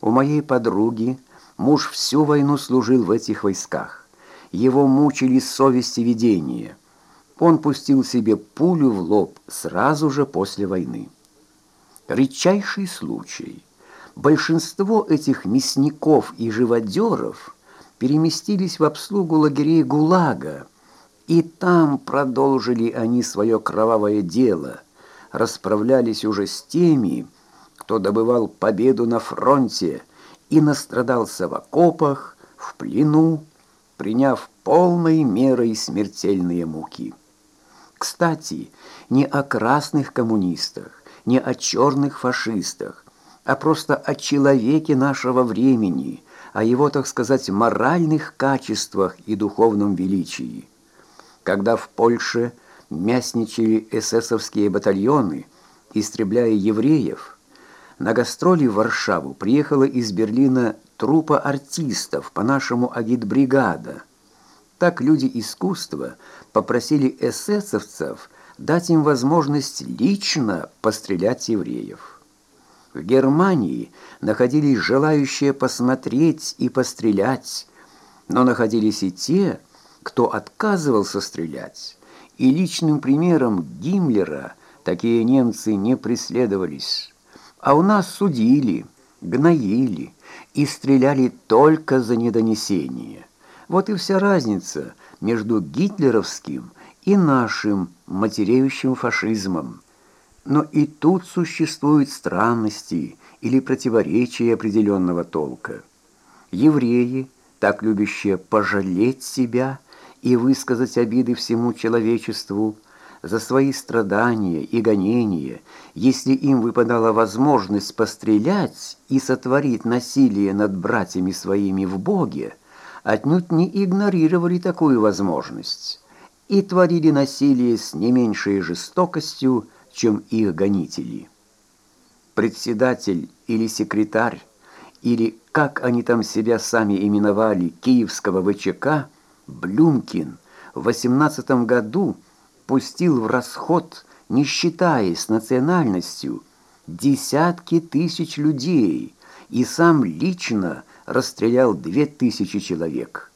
У моей подруги муж всю войну служил в этих войсках. Его мучили совести видения. Он пустил себе пулю в лоб сразу же после войны. Редчайший случай. Большинство этих мясников и живодеров переместились в обслугу лагерей ГУЛАГа, и там продолжили они свое кровавое дело, расправлялись уже с теми, кто добывал победу на фронте и настрадался в окопах, в плену, приняв полной мерой смертельные муки. Кстати, не о красных коммунистах, не о черных фашистах, а просто о человеке нашего времени, о его, так сказать, моральных качествах и духовном величии. Когда в Польше мясничали эсэсовские батальоны, истребляя евреев, на гастроли в Варшаву приехала из Берлина трупа артистов, по-нашему агитбригада. Так люди искусства попросили эсэсовцев дать им возможность лично пострелять евреев. В Германии находились желающие посмотреть и пострелять, но находились и те, кто отказывался стрелять. И личным примером Гиммлера такие немцы не преследовались. А у нас судили, гноили и стреляли только за недонесение. Вот и вся разница между гитлеровским и нашим матереющим фашизмом. Но и тут существуют странности или противоречия определенного толка. Евреи, так любящие пожалеть себя и высказать обиды всему человечеству – за свои страдания и гонения, если им выпадала возможность пострелять и сотворить насилие над братьями своими в Боге, отнюдь не игнорировали такую возможность и творили насилие с не меньшей жестокостью, чем их гонители. Председатель или секретарь, или, как они там себя сами именовали, киевского ВЧК, Блюмкин, в 18 году – пустил в расход, не считаясь национальностью, десятки тысяч людей и сам лично расстрелял две тысячи человек.